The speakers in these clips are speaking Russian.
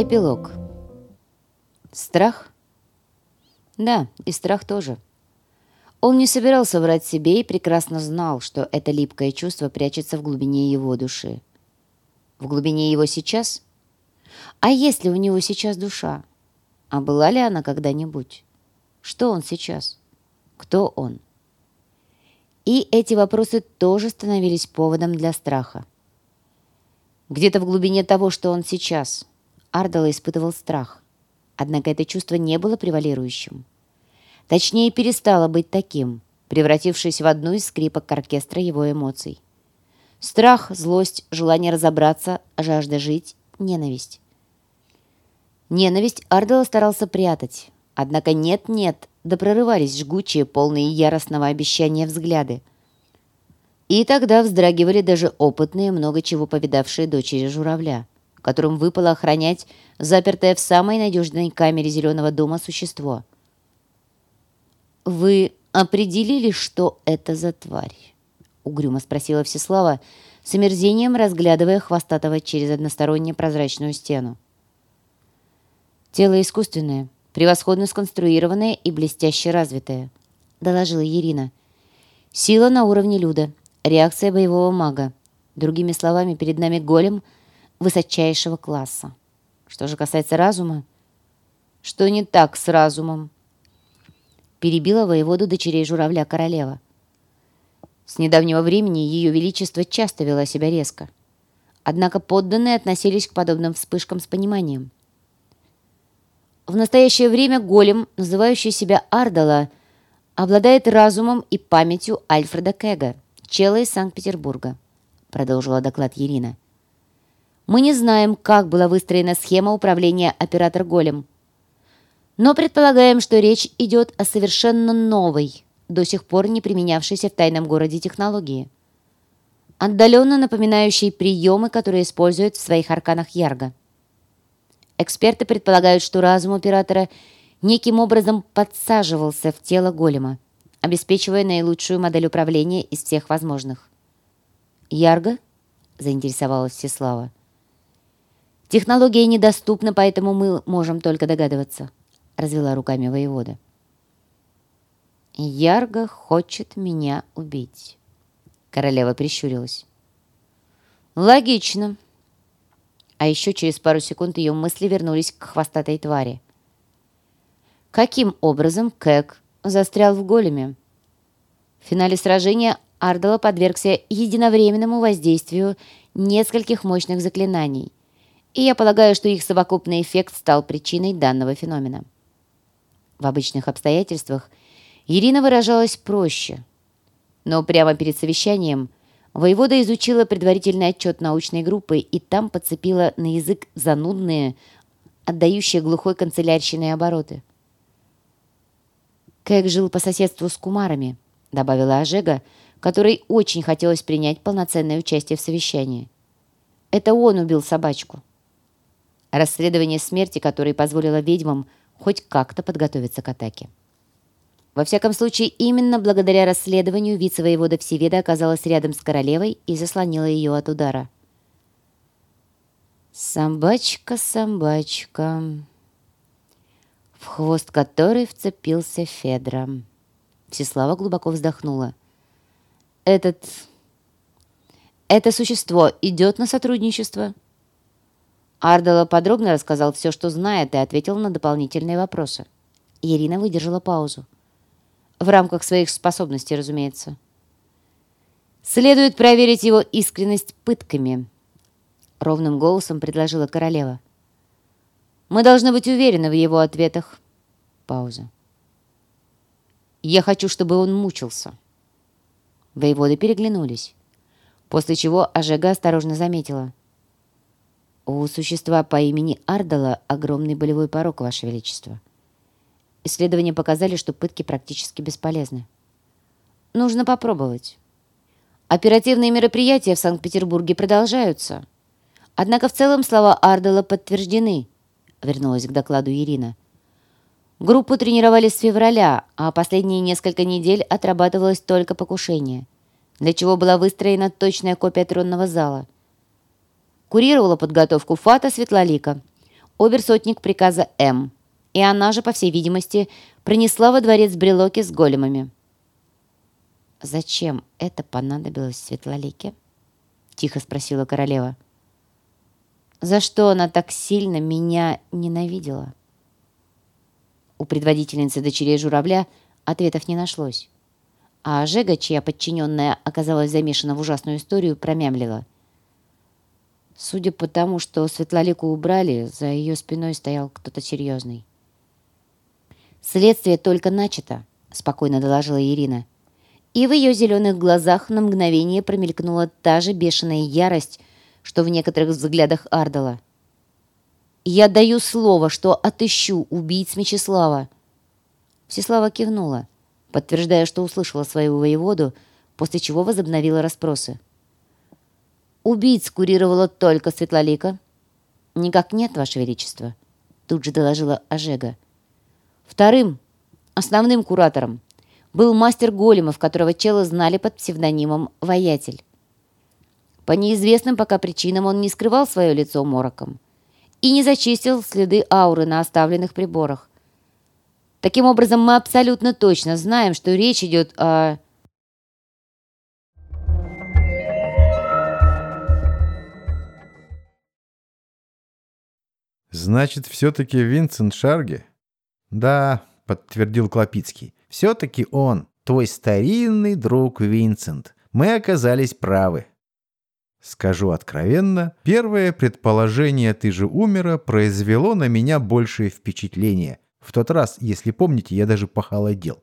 Эпилог. Страх? Да, и страх тоже. Он не собирался врать себе и прекрасно знал, что это липкое чувство прячется в глубине его души. В глубине его сейчас? А есть ли у него сейчас душа? А была ли она когда-нибудь? Что он сейчас? Кто он? И эти вопросы тоже становились поводом для страха. Где-то в глубине того, что он сейчас – Ардала испытывал страх. Однако это чувство не было превалирующим. Точнее, перестало быть таким, превратившись в одну из скрипок оркестра его эмоций. Страх, злость, желание разобраться, жажда жить, ненависть. Ненависть Ардала старался прятать. Однако нет-нет, да прорывались жгучие, полные яростного обещания взгляды. И тогда вздрагивали даже опытные, много чего повидавшие дочери журавля – которым выпало охранять запертое в самой надежной камере Зеленого дома существо. «Вы определили, что это за тварь?» — угрюмо спросила Всеслава, с омерзением разглядывая хвостатого через односторонне прозрачную стену. «Тело искусственное, превосходно сконструированное и блестяще развитое», — доложила Ирина. «Сила на уровне Люда, реакция боевого мага. Другими словами, перед нами голем — высочайшего класса. Что же касается разума, что не так с разумом? Перебила воеводу дочерей журавля королева. С недавнего времени ее величество часто вела себя резко. Однако подданные относились к подобным вспышкам с пониманием. В настоящее время голем, называющий себя Ардала, обладает разумом и памятью Альфреда Кэга, чела из Санкт-Петербурга, продолжила доклад Ирина. Мы не знаем, как была выстроена схема управления оператор Голем. Но предполагаем, что речь идет о совершенно новой, до сих пор не применявшейся в тайном городе технологии. Отдаленно напоминающей приемы, которые используют в своих арканах Ярго. Эксперты предполагают, что разум оператора неким образом подсаживался в тело голема, обеспечивая наилучшую модель управления из всех возможных. «Ярго?» – заинтересовалась Всеслава. Технология недоступна, поэтому мы можем только догадываться», — развела руками воевода. «Ярго хочет меня убить», — королева прищурилась. «Логично». А еще через пару секунд ее мысли вернулись к хвостатой твари. Каким образом Кэг застрял в големе? В финале сражения Ардала подвергся единовременному воздействию нескольких мощных заклинаний, и я полагаю, что их совокупный эффект стал причиной данного феномена. В обычных обстоятельствах Ирина выражалась проще, но прямо перед совещанием воевода изучила предварительный отчет научной группы и там подцепила на язык занудные, отдающие глухой канцелярщиной обороты. Кэг жил по соседству с кумарами, добавила Ожега, которой очень хотелось принять полноценное участие в совещании. Это он убил собачку. Расследование смерти, которое позволило ведьмам хоть как-то подготовиться к атаке. Во всяком случае, именно благодаря расследованию вице-воевода Всеведа оказалась рядом с королевой и заслонила ее от удара. «Собачка, собачка», в хвост которой вцепился Федра. Всеслава глубоко вздохнула. «Этот... это существо идет на сотрудничество?» Ардала подробно рассказал все, что знает, и ответил на дополнительные вопросы. Ирина выдержала паузу. В рамках своих способностей, разумеется. «Следует проверить его искренность пытками», — ровным голосом предложила королева. «Мы должны быть уверены в его ответах». Пауза. «Я хочу, чтобы он мучился». Воеводы переглянулись, после чего Ожега осторожно заметила — у существа по имени Ардала огромный болевой порог, Ваше Величество. Исследования показали, что пытки практически бесполезны. Нужно попробовать. Оперативные мероприятия в Санкт-Петербурге продолжаются. Однако в целом слова Ардала подтверждены, вернулась к докладу Ирина. Группу тренировали с февраля, а последние несколько недель отрабатывалось только покушение, для чего была выстроена точная копия тронного зала. Курировала подготовку Фата Светлолика, оберсотник приказа М, и она же, по всей видимости, принесла во дворец брелоки с големами. «Зачем это понадобилось Светлолике?» — тихо спросила королева. «За что она так сильно меня ненавидела?» У предводительницы дочерей журавля ответов не нашлось. А Жега, чья подчиненная оказалась замешана в ужасную историю, промямлила. Судя по тому, что Светлолику убрали, за ее спиной стоял кто-то серьезный. «Следствие только начато», — спокойно доложила Ирина и в ее зеленых глазах на мгновение промелькнула та же бешеная ярость, что в некоторых взглядах Ардала. «Я даю слово, что отыщу убийц Мечислава!» Всеслава кивнула, подтверждая, что услышала своего воеводу, после чего возобновила расспросы. «Убийц курировала только Светлолика?» «Никак нет, Ваше Величество», — тут же доложила Ожега. «Вторым, основным куратором, был мастер големов, которого челы знали под псевдонимом «Воятель». По неизвестным пока причинам он не скрывал свое лицо мороком и не зачистил следы ауры на оставленных приборах. Таким образом, мы абсолютно точно знаем, что речь идет о... «Значит, все-таки Винсент Шарги?» «Да», — подтвердил Клопицкий. Все-таки он, твой старинный друг Винсент. Мы оказались правы. Скажу откровенно, первое предположение «ты же умера» произвело на меня большее впечатление. В тот раз, если помните, я даже похолодел.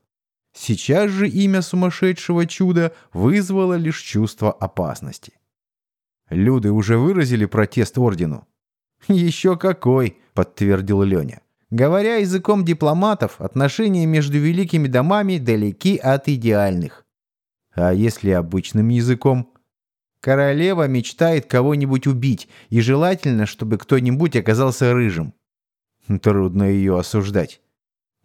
Сейчас же имя сумасшедшего чуда вызвало лишь чувство опасности. Люди уже выразили протест ордену. «Еще какой!» — подтвердил Леня. Говоря языком дипломатов, отношения между великими домами далеки от идеальных. А если обычным языком? Королева мечтает кого-нибудь убить, и желательно, чтобы кто-нибудь оказался рыжим. Трудно ее осуждать.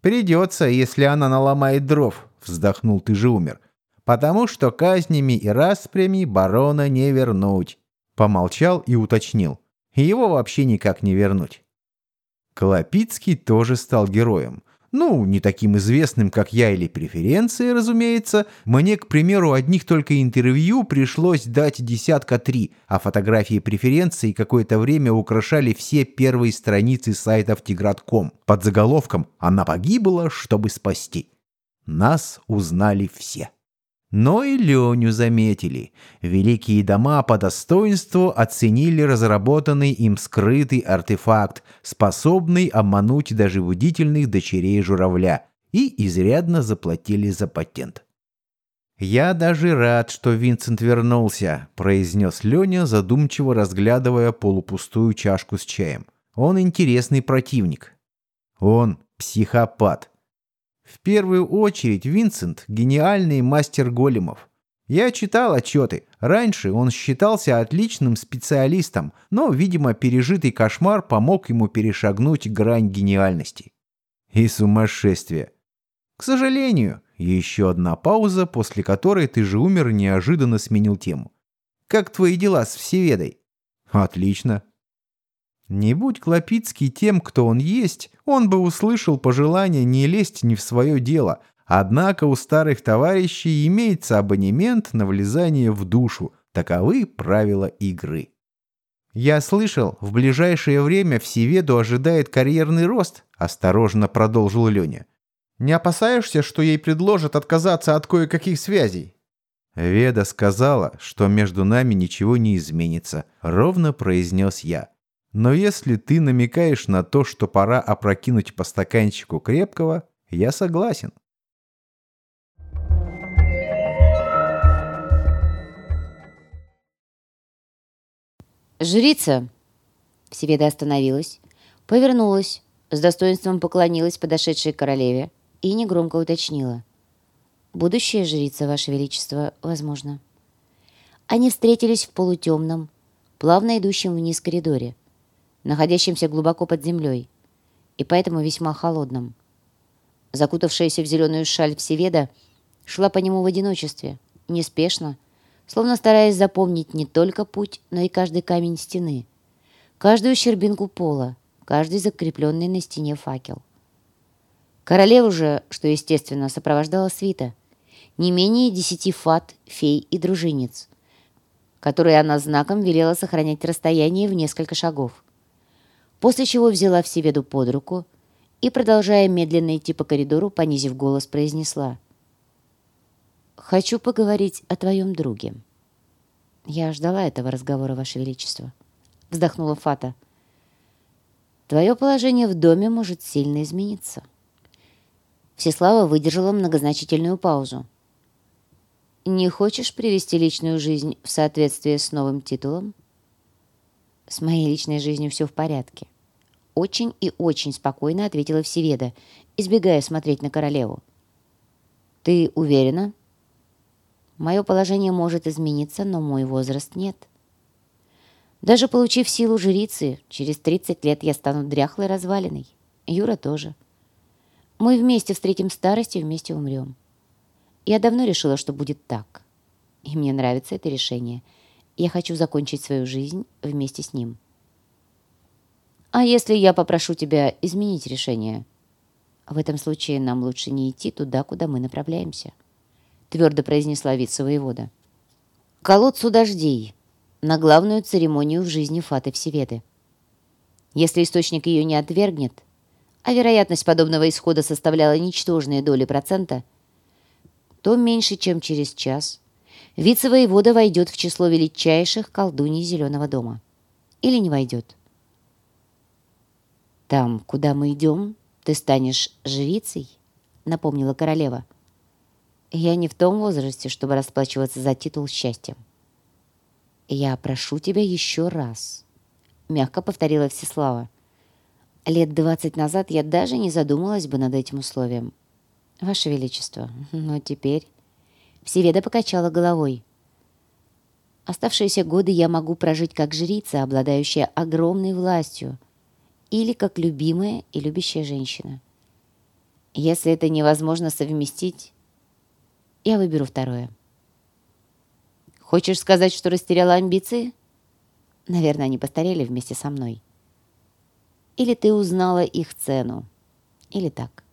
«Придется, если она наломает дров», — вздохнул ты же умер. «Потому что казнями и распрями барона не вернуть». Помолчал и уточнил. Его вообще никак не вернуть. Колопицкий тоже стал героем. Ну, не таким известным, как я или преференции, разумеется. Мне, к примеру, одних только интервью пришлось дать десятка три, а фотографии преференции какое-то время украшали все первые страницы сайтов Тигратком под заголовком «Она погибла, чтобы спасти». Нас узнали все. Но и Леню заметили. Великие дома по достоинству оценили разработанный им скрытый артефакт, способный обмануть даже бдительных дочерей журавля, и изрядно заплатили за патент. «Я даже рад, что Винсент вернулся», — произнес Леня, задумчиво разглядывая полупустую чашку с чаем. «Он интересный противник. Он психопат. В первую очередь Винсент – гениальный мастер големов. Я читал отчеты. Раньше он считался отличным специалистом, но, видимо, пережитый кошмар помог ему перешагнуть грань гениальности. И сумасшествие. К сожалению, еще одна пауза, после которой ты же умер неожиданно сменил тему. Как твои дела с Всеведой? Отлично. Не будь Клопицкий тем, кто он есть, он бы услышал пожелание не лезть ни в свое дело, однако у старых товарищей имеется абонемент на влезание в душу. Таковы правила игры. «Я слышал, в ближайшее время Всеведу ожидает карьерный рост», – осторожно продолжил Леня. «Не опасаешься, что ей предложат отказаться от кое-каких связей?» «Веда сказала, что между нами ничего не изменится», — ровно произнес я. Но если ты намекаешь на то, что пора опрокинуть по стаканчику крепкого, я согласен. «Жрица!» Всеведа остановилась, повернулась, с достоинством поклонилась подошедшей королеве и негромко уточнила. «Будущая жрица, Ваше Величество, возможно». Они встретились в полутемном, плавно идущем вниз коридоре находящемся глубоко под землей, и поэтому весьма холодным. закутавшаяся в зеленую шаль Всеведа, шла по нему в одиночестве, неспешно, словно стараясь запомнить не только путь, но и каждый камень стены, каждую щербинку пола, каждый закрепленный на стене факел. Королеву же, что естественно, сопровождала свита, не менее десяти фат, фей и дружинниц, которые она знаком велела сохранять расстояние в несколько шагов. После чего взяла Всеведу под руку и, продолжая медленно идти по коридору, понизив голос, произнесла «Хочу поговорить о твоем друге». «Я ждала этого разговора, Ваше Величество», — вздохнула Фата. «Твое положение в доме может сильно измениться». Всеслава выдержала многозначительную паузу. «Не хочешь привести личную жизнь в соответствие с новым титулом?» «С моей личной жизнью все в порядке», очень и очень спокойно ответила Всеведа, избегая смотреть на королеву. «Ты уверена?» «Мое положение может измениться, но мой возраст нет. Даже получив силу жрицы, через 30 лет я стану дряхлой развалиной. Юра тоже. Мы вместе встретим старость и вместе умрем. Я давно решила, что будет так. И мне нравится это решение. Я хочу закончить свою жизнь вместе с ним». А если я попрошу тебя изменить решение? В этом случае нам лучше не идти туда, куда мы направляемся, твердо произнесла вице-воевода. Колодцу дождей на главную церемонию в жизни Фаты Всеведы. Если источник ее не отвергнет, а вероятность подобного исхода составляла ничтожные доли процента, то меньше, чем через час вице-воевода войдет в число величайших колдуней Зеленого дома. Или не войдет. «Там, куда мы идем, ты станешь жрицей», — напомнила королева. «Я не в том возрасте, чтобы расплачиваться за титул счастьем». «Я прошу тебя еще раз», — мягко повторила Всеслава. «Лет двадцать назад я даже не задумалась бы над этим условием. Ваше Величество, но теперь...» Всеведа покачала головой. «Оставшиеся годы я могу прожить как жрица, обладающая огромной властью» или как любимая и любящая женщина. Если это невозможно совместить, я выберу второе. Хочешь сказать, что растеряла амбиции? Наверное, они постарели вместе со мной. Или ты узнала их цену. Или так.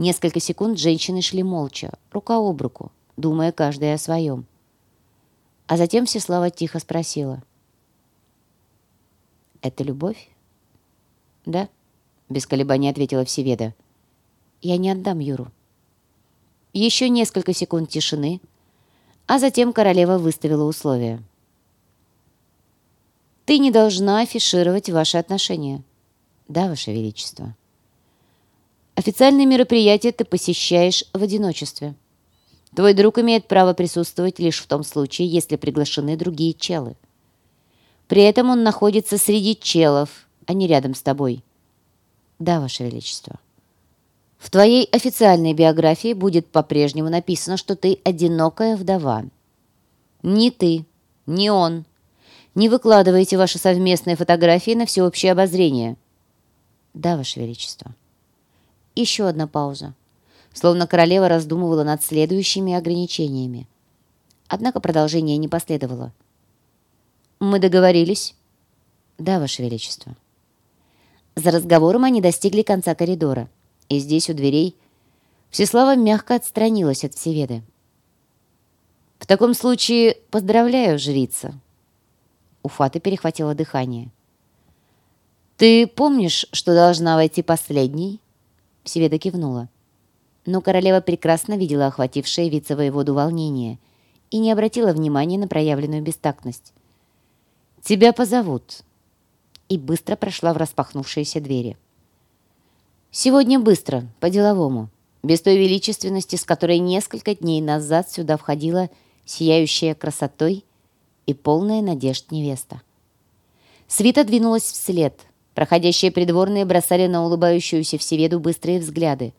Несколько секунд женщины шли молча, рука об руку, думая каждая о своем. А затем Всеслава тихо спросила. «Это любовь?» «Да», — без колебаний ответила Всеведа. «Я не отдам Юру». Еще несколько секунд тишины, а затем королева выставила условия. «Ты не должна афишировать ваши отношения». «Да, Ваше Величество». «Официальные мероприятия ты посещаешь в одиночестве. Твой друг имеет право присутствовать лишь в том случае, если приглашены другие челы. При этом он находится среди челов, а не рядом с тобой. Да, Ваше Величество. В твоей официальной биографии будет по-прежнему написано, что ты одинокая вдова. Ни ты, ни он не выкладываете ваши совместные фотографии на всеобщее обозрение. Да, Ваше Величество. Еще одна пауза. Словно королева раздумывала над следующими ограничениями. Однако продолжение не последовало. «Мы договорились?» «Да, Ваше Величество». За разговором они достигли конца коридора. И здесь, у дверей, Всеслава мягко отстранилась от Всеведы. «В таком случае поздравляю, жрица!» У Фаты перехватило дыхание. «Ты помнишь, что должна войти последней?» Всеведа кивнула. Но королева прекрасно видела охватившее вице-воеводу волнение и не обратила внимания на проявленную бестактность. «Тебя позовут и быстро прошла в распахнувшиеся двери. Сегодня быстро, по-деловому, без той величественности, с которой несколько дней назад сюда входила сияющая красотой и полная надежд невеста. Свита двинулась вслед. Проходящие придворные бросали на улыбающуюся Всеведу быстрые взгляды,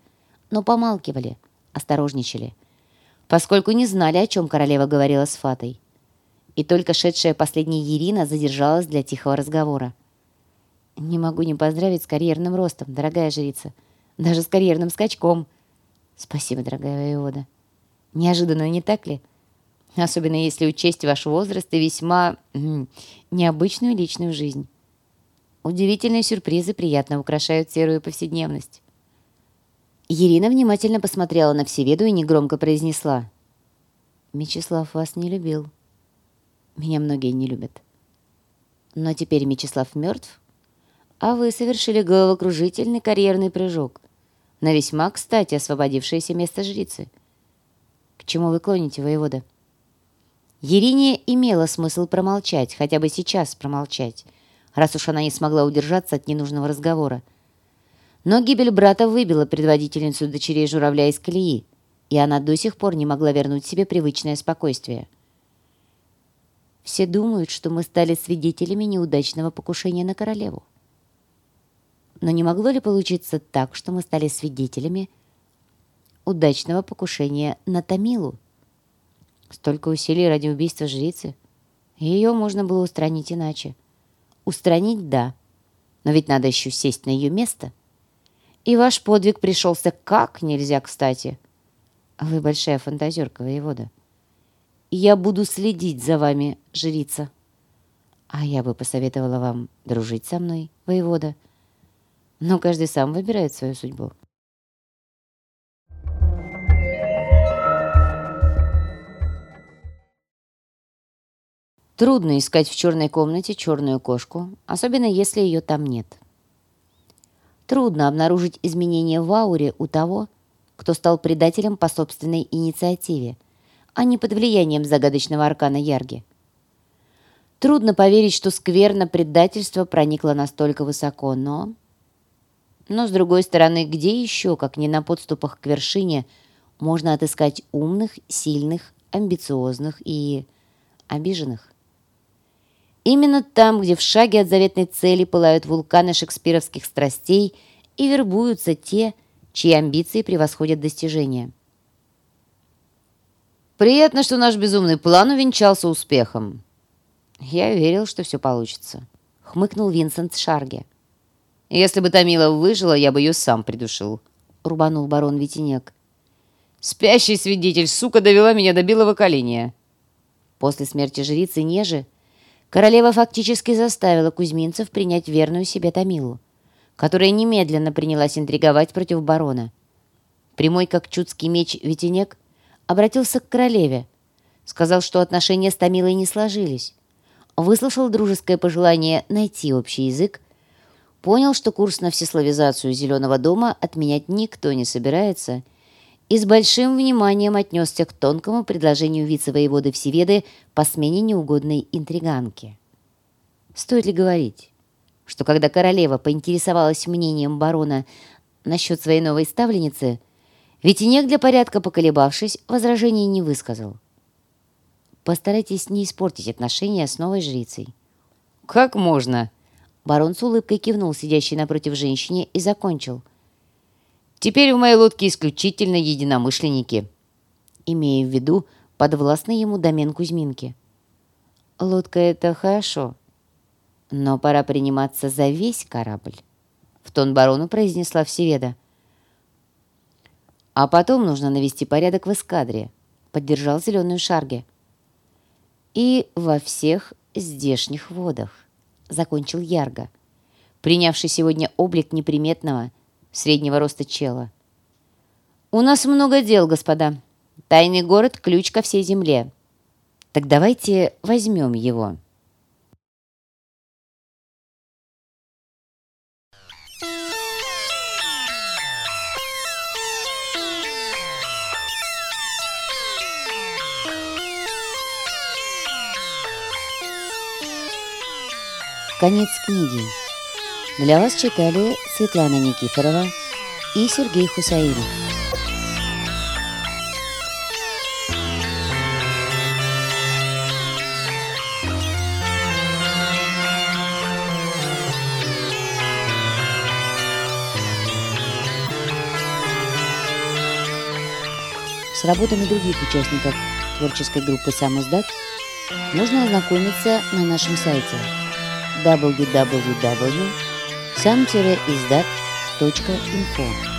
но помалкивали, осторожничали, поскольку не знали, о чем королева говорила с Фатой. И только шедшая последняя Ирина задержалась для тихого разговора. «Не могу не поздравить с карьерным ростом, дорогая жрица. даже с карьерным скачком. Спасибо, дорогая воевода. Неожиданно, не так ли? Особенно если учесть ваш возраст и весьма необычную личную жизнь. Удивительные сюрпризы приятно украшают серую повседневность. Ирина внимательно посмотрела на Всеведу и негромко произнесла. «Мечислав вас не любил. Меня многие не любят. Но теперь Мечислав мертв, а вы совершили головокружительный карьерный прыжок на весьма кстати освободившееся место жрицы. К чему вы клоните, воевода?» Ерине имело смысл промолчать, хотя бы сейчас промолчать, раз уж она не смогла удержаться от ненужного разговора. Но гибель брата выбила предводительницу дочерей журавля из колеи, и она до сих пор не могла вернуть себе привычное спокойствие. Все думают, что мы стали свидетелями неудачного покушения на королеву. Но не могло ли получиться так, что мы стали свидетелями удачного покушения на Тамилу? Столько усилий ради убийства жрицы. Ее можно было устранить иначе. Устранить – да. Но ведь надо еще сесть на ее место. И ваш подвиг пришелся как нельзя кстати. Вы большая фантазерка, воевода. Я буду следить за вами, жрица. А я бы посоветовала вам дружить со мной, воевода. Но каждый сам выбирает свою судьбу. Трудно искать в черной комнате черную кошку, особенно если ее там нет. Трудно обнаружить изменения в ауре у того, кто стал предателем по собственной инициативе, а не под влиянием загадочного аркана Ярги. Трудно поверить, что скверно предательство проникло настолько высоко, но... Но, с другой стороны, где еще, как не на подступах к вершине, можно отыскать умных, сильных, амбициозных и обиженных? Именно там, где в шаге от заветной цели пылают вулканы шекспировских страстей и вербуются те, чьи амбиции превосходят достижения. «Приятно, что наш безумный план увенчался успехом». «Я верил, что все получится», — хмыкнул Винсент Шарге. «Если бы Тамила выжила, я бы ее сам придушил», — рубанул барон Витинек. «Спящий свидетель, сука, довела меня до белого коленя». После смерти жрицы Нежи Королева фактически заставила кузьминцев принять верную себе Томилу, которая немедленно принялась интриговать против барона. Прямой как чудский меч Ветенек обратился к королеве, сказал, что отношения с Томилой не сложились, выслушал дружеское пожелание найти общий язык, понял, что курс на всеславизацию Зеленого дома отменять никто не собирается и с большим вниманием отнесся к тонкому предложению вице-воеводы Всеведы по смене неугодной интриганки. Стоит ли говорить, что когда королева поинтересовалась мнением барона насчет своей новой ставленницы, Ветенек, для порядка поколебавшись, возражений не высказал. «Постарайтесь не испортить отношения с новой жрицей». «Как можно?» Барон с улыбкой кивнул сидящей напротив женщине и закончил – Теперь в моей лодке исключительно единомышленники, имея в виду подвластный ему домен Кузьминки. Лодка — это хорошо, но пора приниматься за весь корабль, в тон барону произнесла Всеведа. А потом нужно навести порядок в эскадре, поддержал зеленую шарги. И во всех здешних водах, закончил Ярго, принявший сегодня облик неприметного, среднего роста чела. «У нас много дел, господа. Тайный город – ключ ко всей земле. Так давайте возьмем его». Конец книги. Для вас читали Светлана Никифорова и Сергей Хусаинов. С работами других участников творческой группы «Сам издат» можно ознакомиться на нашем сайте www sam-izdat.info